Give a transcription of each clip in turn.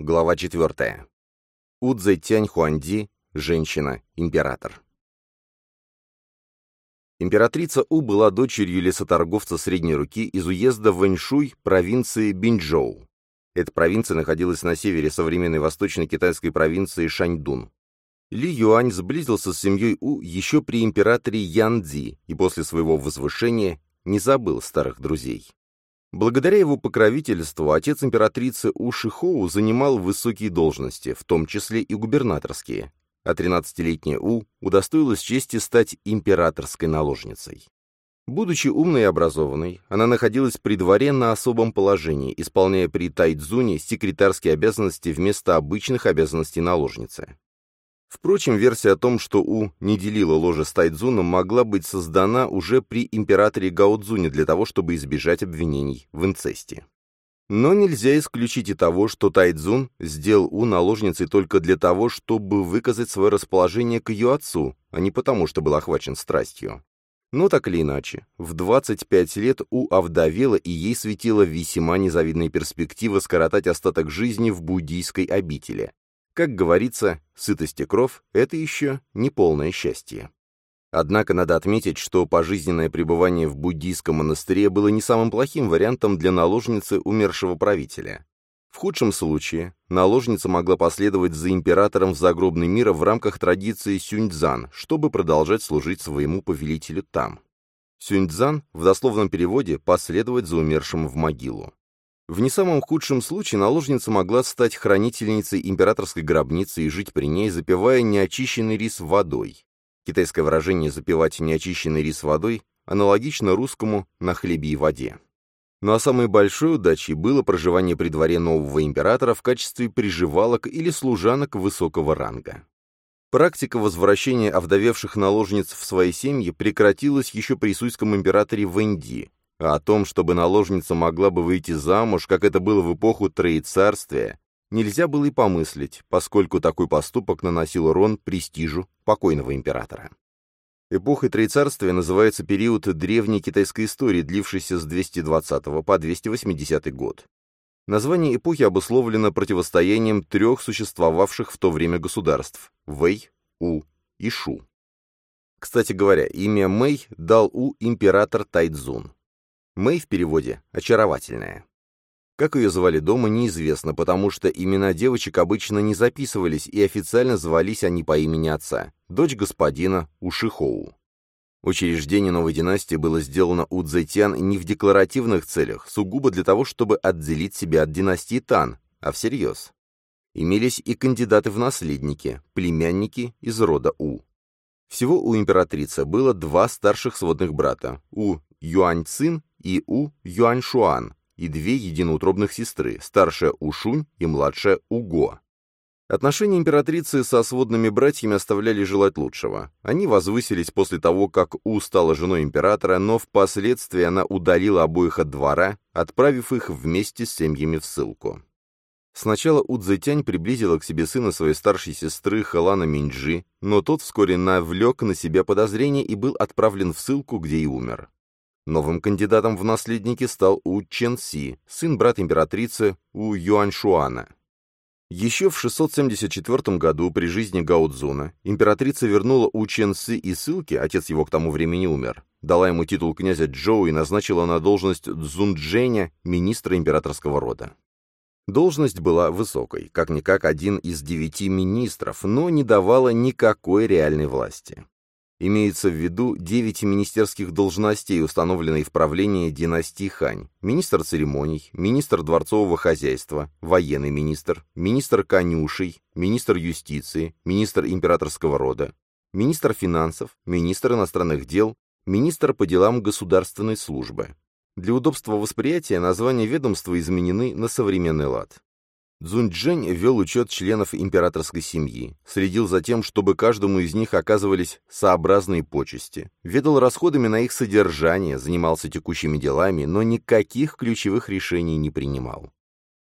Глава 4. Удзе Тянь Хуанди, женщина, император. Императрица У была дочерью лесоторговца средней руки из уезда Вэньшуй провинции Бинчжоу. Эта провинция находилась на севере современной восточно-китайской провинции Шаньдун. Ли Юань сблизился с семьей У еще при императоре Ян Цзи и после своего возвышения не забыл старых друзей. Благодаря его покровительству отец императрицы У Шихоу занимал высокие должности, в том числе и губернаторские, а 13-летняя У удостоилась чести стать императорской наложницей. Будучи умной и образованной, она находилась при дворе на особом положении, исполняя при Тайцзуне секретарские обязанности вместо обычных обязанностей наложницы. Впрочем, версия о том, что У не делила ложе с Тайдзуном, могла быть создана уже при императоре Гаодзуне для того, чтобы избежать обвинений в инцесте. Но нельзя исключить и того, что Тайдзун сделал У наложницей только для того, чтобы выказать свое расположение к ее отцу, а не потому, что был охвачен страстью. Но так или иначе, в 25 лет У овдовела, и ей светила весьма незавидная перспектива скоротать остаток жизни в буддийской обители, как говорится, сытость и кров – это еще не полное счастье. Однако надо отметить, что пожизненное пребывание в буддийском монастыре было не самым плохим вариантом для наложницы умершего правителя. В худшем случае наложница могла последовать за императором в загробный мир в рамках традиции сюньцзан, чтобы продолжать служить своему повелителю там. Сюньцзан в дословном переводе «последовать за умершим в могилу». В не самом худшем случае наложница могла стать хранительницей императорской гробницы и жить при ней, запивая неочищенный рис водой. Китайское выражение «запивать неочищенный рис водой» аналогично русскому «на хлебе и воде». Ну а самой большой удачей было проживание при дворе нового императора в качестве приживалок или служанок высокого ранга. Практика возвращения овдовевших наложниц в свои семьи прекратилась еще при суйском императоре Вэнди, а о том, чтобы наложница могла бы выйти замуж, как это было в эпоху Троецарствия, нельзя было и помыслить, поскольку такой поступок наносил урон престижу покойного императора. Эпохой Троецарствия называется период древней китайской истории, длившийся с 220 по 280 год. Название эпохи обусловлено противостоянием трех существовавших в то время государств – Вэй, У и Шу. Кстати говоря, имя Мэй дал У император Тайцзун. Мэй в переводе «очаровательная». Как ее звали дома, неизвестно, потому что имена девочек обычно не записывались, и официально звались они по имени отца, дочь господина Ушихоу. Учреждение новой династии было сделано у Цзэтян не в декларативных целях, сугубо для того, чтобы отделить себя от династии Тан, а всерьез. Имелись и кандидаты в наследники, племянники из рода У. Всего у императрицы было два старших сводных брата, У Юань-Цин и У Юаньшуан, и две единоутробных сестры, старшая Ушунь и младшая Уго. Отношения императрицы со сводными братьями оставляли желать лучшего. Они возвысились после того, как У стала женой императора, но впоследствии она удалила обоих от двора, отправив их вместе с семьями в ссылку. Сначала У Цзэтянь приблизила к себе сына своей старшей сестры Халана Минджи, но тот вскоре навлек на себя подозрения и был отправлен в ссылку, где и умер. Новым кандидатом в наследники стал У Чен Си, сын брата императрицы У Юаньшуана. Еще в 674 году при жизни Гао Цзуна императрица вернула У Чен Си из ссылки, отец его к тому времени умер, дала ему титул князя Джоу и назначила на должность Цзунджэня, министра императорского рода. Должность была высокой, как-никак один из девяти министров, но не давала никакой реальной власти. Имеется в виду девять министерских должностей, установленные в правлении династии Хань. Министр церемоний, министр дворцового хозяйства, военный министр, министр конюшей, министр юстиции, министр императорского рода, министр финансов, министр иностранных дел, министр по делам государственной службы. Для удобства восприятия названия ведомства изменены на современный лад. Цзуньчжэнь вел учет членов императорской семьи, следил за тем, чтобы каждому из них оказывались сообразные почести, ведал расходами на их содержание, занимался текущими делами, но никаких ключевых решений не принимал.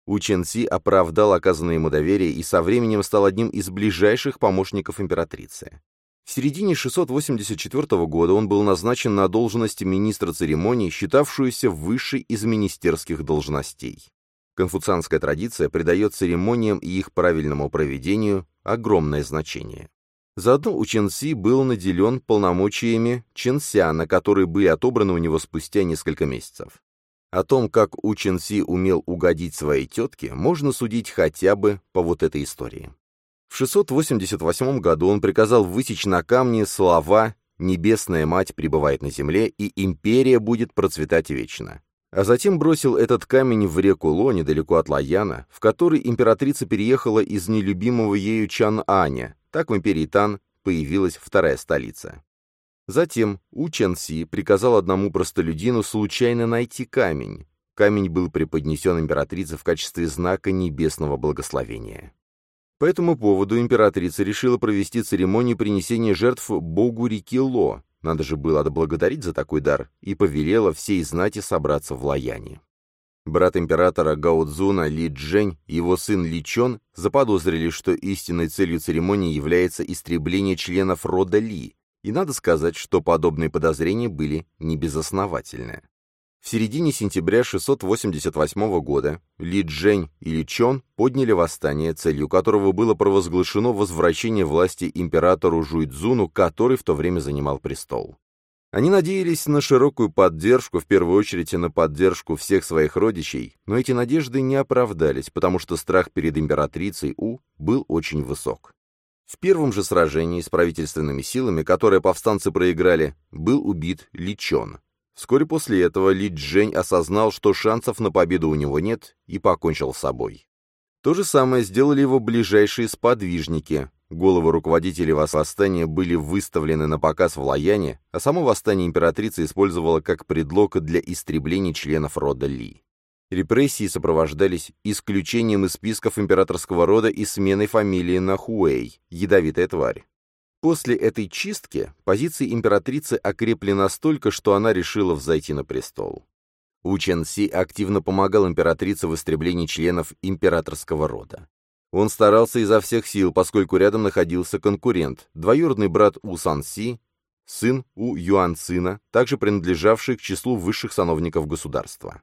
У Чен Си оправдал оказанное ему доверие и со временем стал одним из ближайших помощников императрицы. В середине 684 года он был назначен на должность министра церемоний, считавшуюся высшей из министерских должностей. Конфуцианская традиция придает церемониям и их правильному проведению огромное значение. Заодно у Ченси был наделен полномочиями Ченсяна, которые были отобраны у него спустя несколько месяцев. О том, как У Ченси умел угодить своей тетке, можно судить хотя бы по вот этой истории. В 688 году он приказал высечь на камне слова «Небесная мать пребывает на земле, и империя будет процветать вечно». А затем бросил этот камень в реку Ло, недалеко от Лаяна, в которой императрица переехала из нелюбимого ею Чан-Аня, так в империи Тан появилась вторая столица. Затем У Чен Си приказал одному простолюдину случайно найти камень. Камень был преподнесен императрице в качестве знака небесного благословения. По этому поводу императрица решила провести церемонию принесения жертв богу реки Ло, надо же было отблагодарить за такой дар, и повелела всей знати собраться в Лаяне. Брат императора Гаудзуна Ли Джень и его сын Ли Чон заподозрили, что истинной целью церемонии является истребление членов рода Ли, и надо сказать, что подобные подозрения были небезосновательны. В середине сентября 688 года Ли Джень и Ли Чон подняли восстание, целью которого было провозглашено возвращение власти императору Жуйцзуну, который в то время занимал престол. Они надеялись на широкую поддержку, в первую очередь на поддержку всех своих родичей, но эти надежды не оправдались, потому что страх перед императрицей У был очень высок. В первом же сражении с правительственными силами, которое повстанцы проиграли, был убит Личон. Вскоре после этого Ли Джень осознал, что шансов на победу у него нет, и покончил с собой. То же самое сделали его ближайшие сподвижники, Головы руководителей восстания были выставлены на показ в Лаяне, а само восстание императрица использовала как предлог для истребления членов рода Ли. Репрессии сопровождались исключением из списков императорского рода и сменой фамилии на Хуэй, ядовитая тварь. После этой чистки позиции императрицы окрепли настолько, что она решила взойти на престол. У Чен Си активно помогал императрице в истреблении членов императорского рода. Он старался изо всех сил, поскольку рядом находился конкурент, двоюродный брат У Сан Си, сын У Юан Цина, также принадлежавший к числу высших сановников государства.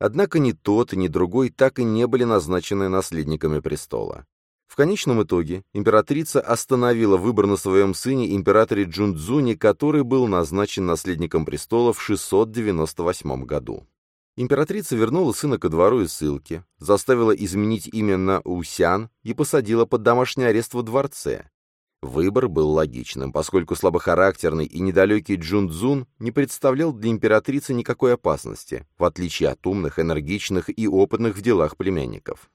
Однако ни тот, ни другой так и не были назначены наследниками престола. В конечном итоге императрица остановила выбор на своем сыне императоре Джунцзуне, который был назначен наследником престола в 698 году. Императрица вернула сына ко двору из ссылки, заставила изменить имя на Усян и посадила под домашний арест во дворце. Выбор был логичным, поскольку слабохарактерный и недалекий Джун Цзун не представлял для императрицы никакой опасности, в отличие от умных, энергичных и опытных в делах племянников.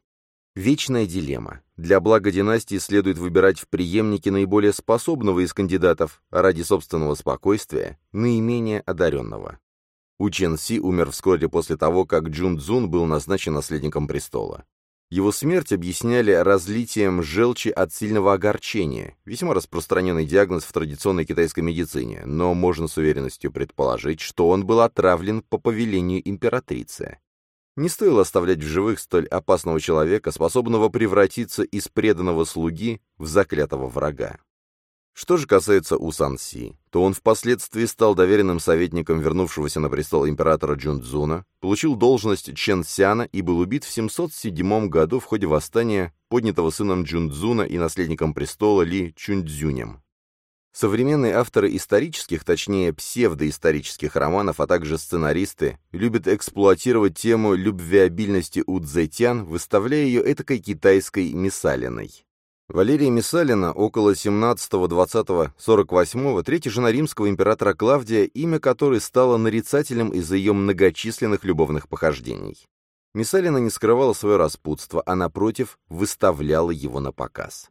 Вечная дилемма. Для блага династии следует выбирать в преемнике наиболее способного из кандидатов, а ради собственного спокойствия – наименее одаренного. У Чен Си умер вскоре после того, как Джун Цзун был назначен наследником престола. Его смерть объясняли разлитием желчи от сильного огорчения, весьма распространенный диагноз в традиционной китайской медицине, но можно с уверенностью предположить, что он был отравлен по повелению императрицы. Не стоило оставлять в живых столь опасного человека, способного превратиться из преданного слуги в заклятого врага. Что же касается Усан Си, то он впоследствии стал доверенным советником вернувшегося на престол императора Джунцзуна, получил должность Чен Сяна и был убит в 707 году в ходе восстания, поднятого сыном Джунцзуна и наследником престола Ли Чунцзюнем. Современные авторы исторических, точнее псевдоисторических романов, а также сценаристы, любят эксплуатировать тему любвеобильности У Цзэтян, выставляя ее этакой китайской мисалиной. Валерия Мисалина, около 17-20-48, третья жена римского императора Клавдия, имя которой стало нарицательным из-за ее многочисленных любовных похождений. Мисалина не скрывала свое распутство, а, напротив, выставляла его на показ.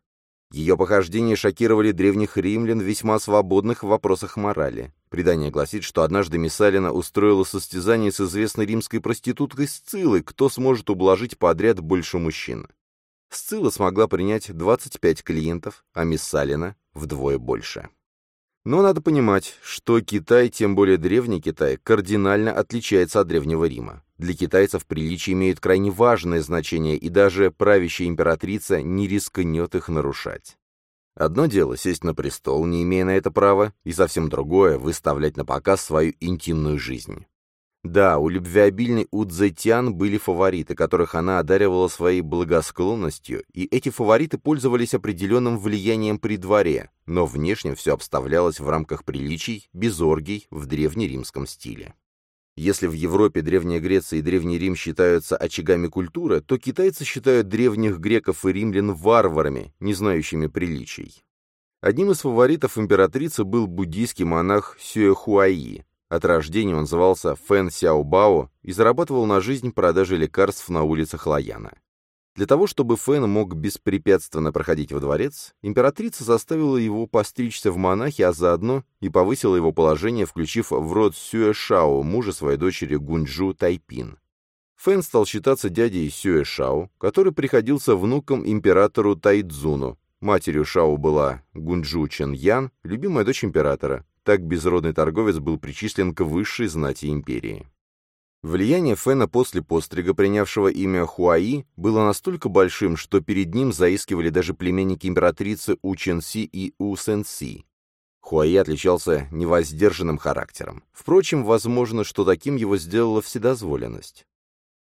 Ее похождения шокировали древних римлян, весьма свободных в вопросах морали. Предание гласит, что однажды Мисалина устроила состязание с известной римской проституткой Сцилой, кто сможет ублажить подряд больше мужчин. Сцилла смогла принять 25 клиентов, а мисс Салина вдвое больше. Но надо понимать, что Китай, тем более древний Китай, кардинально отличается от Древнего Рима. Для китайцев приличия имеют крайне важное значение, и даже правящая императрица не рискнет их нарушать. Одно дело сесть на престол, не имея на это права, и совсем другое — выставлять на показ свою интимную жизнь. Да, у любвеобильной Удзетян были фавориты, которых она одаривала своей благосклонностью, и эти фавориты пользовались определенным влиянием при дворе, но внешне все обставлялось в рамках приличий, без оргий, в древнеримском стиле. Если в Европе Древняя Греция и Древний Рим считаются очагами культуры, то китайцы считают древних греков и римлян варварами, не знающими приличий. Одним из фаворитов императрицы был буддийский монах Сюэхуаи, от рождения он назывался Фэн Сяобао и зарабатывал на жизнь продажей лекарств на улицах Лаяна. Для того, чтобы Фэн мог беспрепятственно проходить во дворец, императрица заставила его постричься в монахи, а заодно и повысила его положение, включив в род Сюэшао, мужа своей дочери Гунджу Тайпин. Фэн стал считаться дядей Сюэшао, который приходился внуком императору Тайдзуну. Матерью Шао была Гунджу Чен Ян, любимая дочь императора, так безродный торговец был причислен к высшей знати империи. Влияние Фэна после пострига, принявшего имя Хуаи, было настолько большим, что перед ним заискивали даже племенники императрицы У Ченси и У Сенси. Хуаи отличался невоздержанным характером. Впрочем, возможно, что таким его сделала вседозволенность.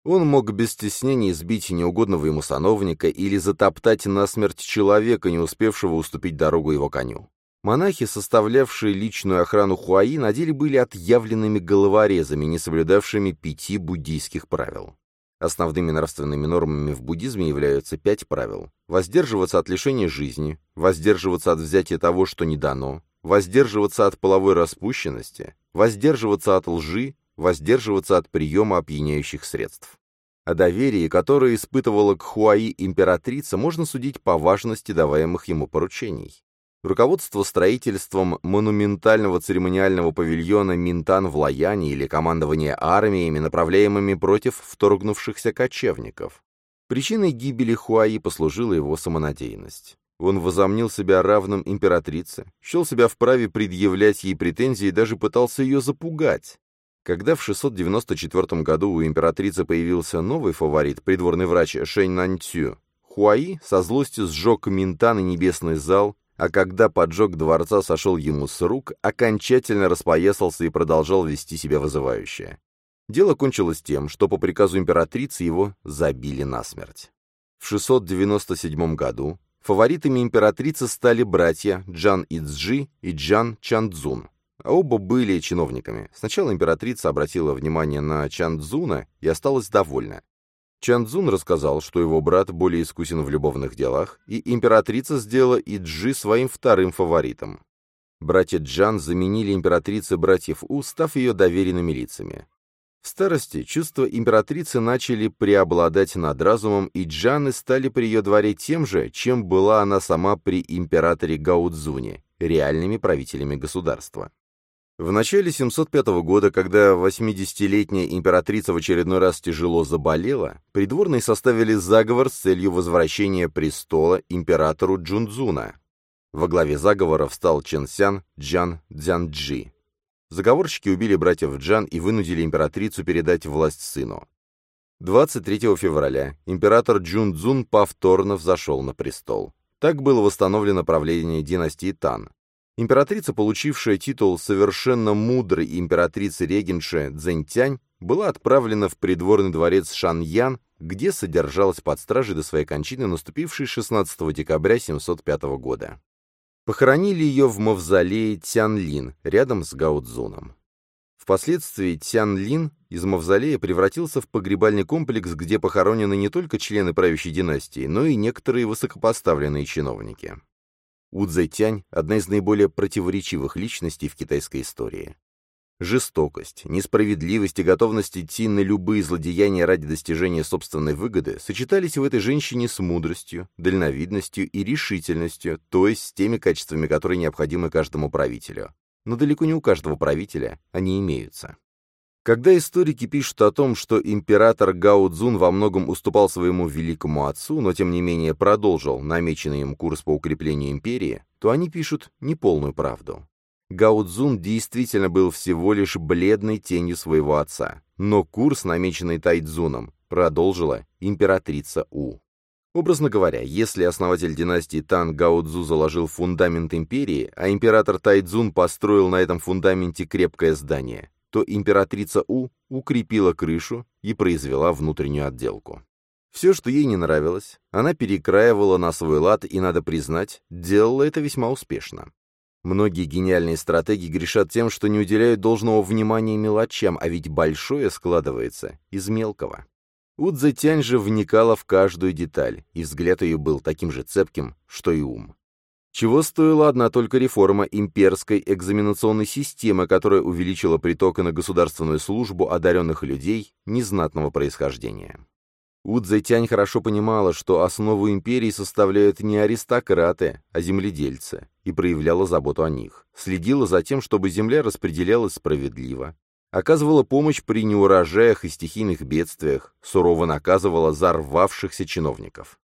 Он мог без стеснения избить неугодного ему сановника или затоптать насмерть человека, не успевшего уступить дорогу его коню. Монахи, составлявшие личную охрану Хуаи, на деле были отъявленными головорезами, не соблюдавшими пяти буддийских правил. Основными нравственными нормами в буддизме являются пять правил. Воздерживаться от лишения жизни, воздерживаться от взятия того, что не дано, воздерживаться от половой распущенности, воздерживаться от лжи, воздерживаться от приема опьяняющих средств. О доверии, которое испытывала к Хуаи императрица, можно судить по важности даваемых ему поручений. Руководство строительством монументального церемониального павильона Минтан в Лаяне или командование армиями, направляемыми против вторгнувшихся кочевников. Причиной гибели Хуаи послужила его самонадеянность. Он возомнил себя равным императрице, счел себя вправе предъявлять ей претензии и даже пытался ее запугать. Когда в 694 году у императрицы появился новый фаворит, придворный врач Шэнь Наньцю, Хуаи со злостью сжег Минтан и небесный зал, а когда поджог дворца сошел ему с рук, окончательно распоясался и продолжал вести себя вызывающе. Дело кончилось тем, что по приказу императрицы его забили насмерть. В 697 году фаворитами императрицы стали братья Джан Ицжи и Джан Чандзун. Оба были чиновниками. Сначала императрица обратила внимание на Чандзуна и осталась довольна. Чанцзун рассказал, что его брат более искусен в любовных делах, и императрица сделала Иджи своим вторым фаворитом. Братья Джан заменили императрице братьев У, став ее доверенными лицами. В старости чувства императрицы начали преобладать над разумом, и Джаны стали при ее дворе тем же, чем была она сама при императоре Гаудзуне, реальными правителями государства. В начале 705 года, когда 80-летняя императрица в очередной раз тяжело заболела, придворные составили заговор с целью возвращения престола императору Джунцзуна. Во главе заговора встал Ченсян Джан Дзянджи. Заговорщики убили братьев Джан и вынудили императрицу передать власть сыну. 23 февраля император Джунцзун повторно взошел на престол. Так было восстановлено правление династии Тан. Императрица, получившая титул совершенно мудрой императрицы-регенши Цзэньтянь, была отправлена в придворный дворец Шаньян, где содержалась под стражей до своей кончины, наступившей 16 декабря 705 года. Похоронили ее в мавзолее Тянлин, рядом с Гаудзуном. Впоследствии Тянлин из мавзолея превратился в погребальный комплекс, где похоронены не только члены правящей династии, но и некоторые высокопоставленные чиновники. Удзэтянь – одна из наиболее противоречивых личностей в китайской истории. Жестокость, несправедливость и готовность идти на любые злодеяния ради достижения собственной выгоды сочетались в этой женщине с мудростью, дальновидностью и решительностью, то есть с теми качествами, которые необходимы каждому правителю. Но далеко не у каждого правителя они имеются. Когда историки пишут о том, что император Гао Цзун во многом уступал своему великому отцу, но тем не менее продолжил намеченный им курс по укреплению империи, то они пишут неполную правду. Гао Цзун действительно был всего лишь бледной тенью своего отца, но курс, намеченный Тайцзуном, продолжила императрица У. Образно говоря, если основатель династии Тан Гао Цзу заложил фундамент империи, а император Тайцзун построил на этом фундаменте крепкое здание, то императрица У укрепила крышу и произвела внутреннюю отделку. Все, что ей не нравилось, она перекраивала на свой лад и, надо признать, делала это весьма успешно. Многие гениальные стратеги грешат тем, что не уделяют должного внимания мелочам, а ведь большое складывается из мелкого. Удзе Тянь же вникала в каждую деталь, и взгляд ее был таким же цепким, что и ум. Чего стоила одна только реформа имперской экзаменационной системы, которая увеличила приток на государственную службу одаренных людей незнатного происхождения. Удзе Тянь хорошо понимала, что основу империи составляют не аристократы, а земледельцы, и проявляла заботу о них. Следила за тем, чтобы земля распределялась справедливо. Оказывала помощь при неурожаях и стихийных бедствиях, сурово наказывала зарвавшихся чиновников.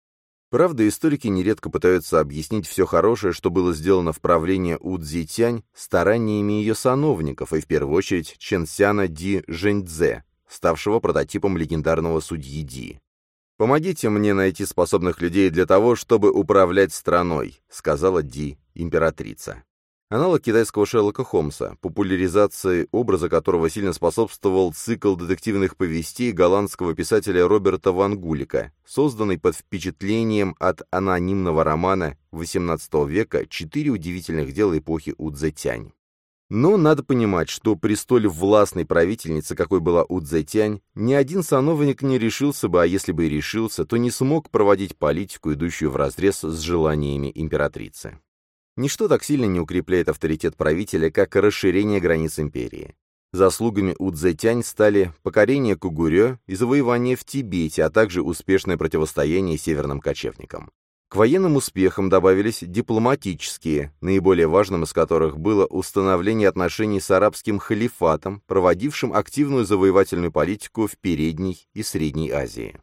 Правда, историки нередко пытаются объяснить все хорошее, что было сделано в правлении Удзи Тянь, стараниями ее сановников, и в первую очередь Ченсяна Ди Жэньцзе, ставшего прототипом легендарного судьи Ди. «Помогите мне найти способных людей для того, чтобы управлять страной», — сказала Ди, императрица. Аналог китайского Шерлока Холмса, популяризации образа которого сильно способствовал цикл детективных повестей голландского писателя Роберта Ван Гулика, созданный под впечатлением от анонимного романа XVIII века «Четыре удивительных дела эпохи Удзетянь». Но надо понимать, что при столь властной правительнице, какой была Удзетянь, ни один сановник не решился бы, а если бы и решился, то не смог проводить политику, идущую вразрез с желаниями императрицы. Ничто так сильно не укрепляет авторитет правителя, как расширение границ империи. Заслугами Удзетянь стали покорение Кугурё и завоевание в Тибете, а также успешное противостояние северным кочевникам. К военным успехам добавились дипломатические, наиболее важным из которых было установление отношений с арабским халифатом, проводившим активную завоевательную политику в Передней и Средней Азии.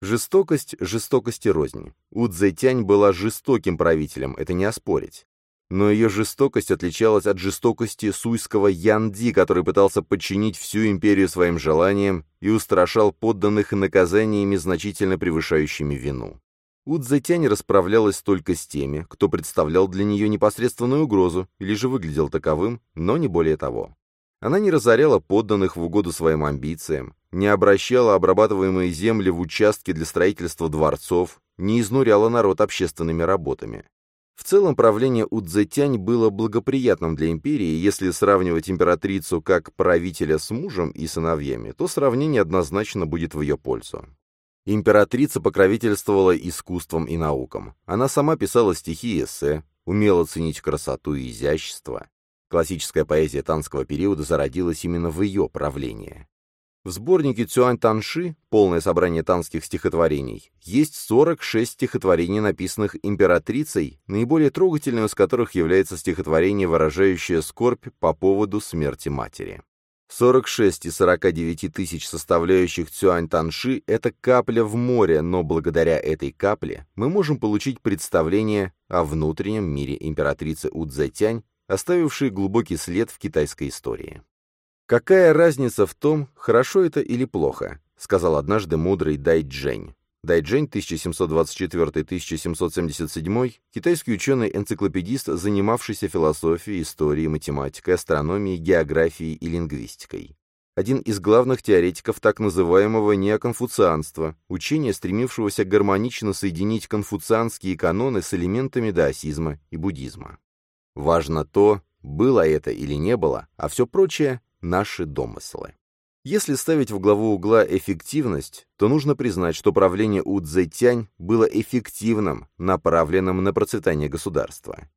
Жестокость жестокости розни. Удзетянь была жестоким правителем, это не оспорить. Но ее жестокость отличалась от жестокости суйского Янди, который пытался подчинить всю империю своим желаниям и устрашал подданных наказаниями, значительно превышающими вину. Удзетянь расправлялась только с теми, кто представлял для нее непосредственную угрозу или же выглядел таковым, но не более того. Она не разоряла подданных в угоду своим амбициям, не обращала обрабатываемые земли в участки для строительства дворцов, не изнуряла народ общественными работами. В целом правление Удзетянь было благоприятным для империи, если сравнивать императрицу как правителя с мужем и сыновьями, то сравнение однозначно будет в ее пользу. Императрица покровительствовала искусством и наукам. Она сама писала стихи и эссе, умела ценить красоту и изящество. Классическая поэзия танского периода зародилась именно в ее правлении. В сборнике Цюань Танши, полное собрание танских стихотворений, есть 46 стихотворений, написанных императрицей, наиболее трогательным из которых является стихотворение, выражающее скорбь по поводу смерти матери. 46 из 49 тысяч составляющих Цюань Танши – это капля в море, но благодаря этой капле мы можем получить представление о внутреннем мире императрицы Удзетянь, оставившей глубокий след в китайской истории. «Какая разница в том, хорошо это или плохо?» — сказал однажды мудрый Дай Джень. Дайджень, 1724-1777, китайский ученый-энциклопедист, занимавшийся философией, историей, математикой, астрономией, географией и лингвистикой. Один из главных теоретиков так называемого неоконфуцианства, учения, стремившегося гармонично соединить конфуцианские каноны с элементами даосизма и буддизма. Важно то, было это или не было, а все прочее — наши домыслы. Если ставить в главу угла эффективность, то нужно признать, что правление У Цзэтянь было эффективным, направленным на процветание государства.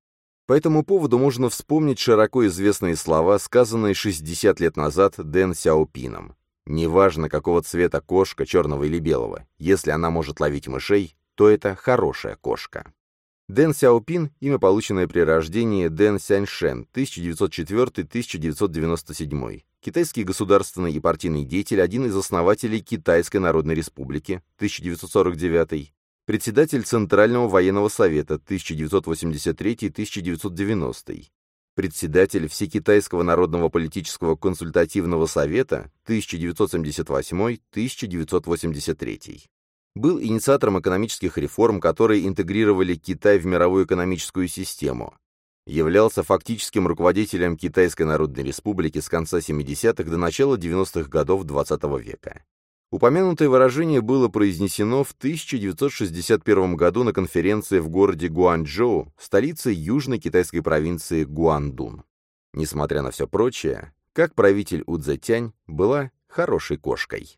По этому поводу можно вспомнить широко известные слова, сказанные 60 лет назад Дэн Сяопином. «Неважно, какого цвета кошка, черного или белого, если она может ловить мышей, то это хорошая кошка». Дэн Сяопин – имя, полученное при рождении Дэн Сяньшен, 1904-1997. Китайский государственный и партийный деятель, один из основателей Китайской Народной Республики, 1949. Председатель Центрального военного совета, 1983-1990. Председатель Всекитайского народного политического консультативного совета, 1978-1983 был инициатором экономических реформ, которые интегрировали Китай в мировую экономическую систему. являлся фактическим руководителем Китайской Народной Республики с конца 70-х до начала 90-х годов XX -го века. Упомянутое выражение было произнесено в 1961 году на конференции в городе Гуанчжоу, столице южной китайской провинции Гуандун. Несмотря на все прочее, как правитель Удзетянь была хорошей кошкой.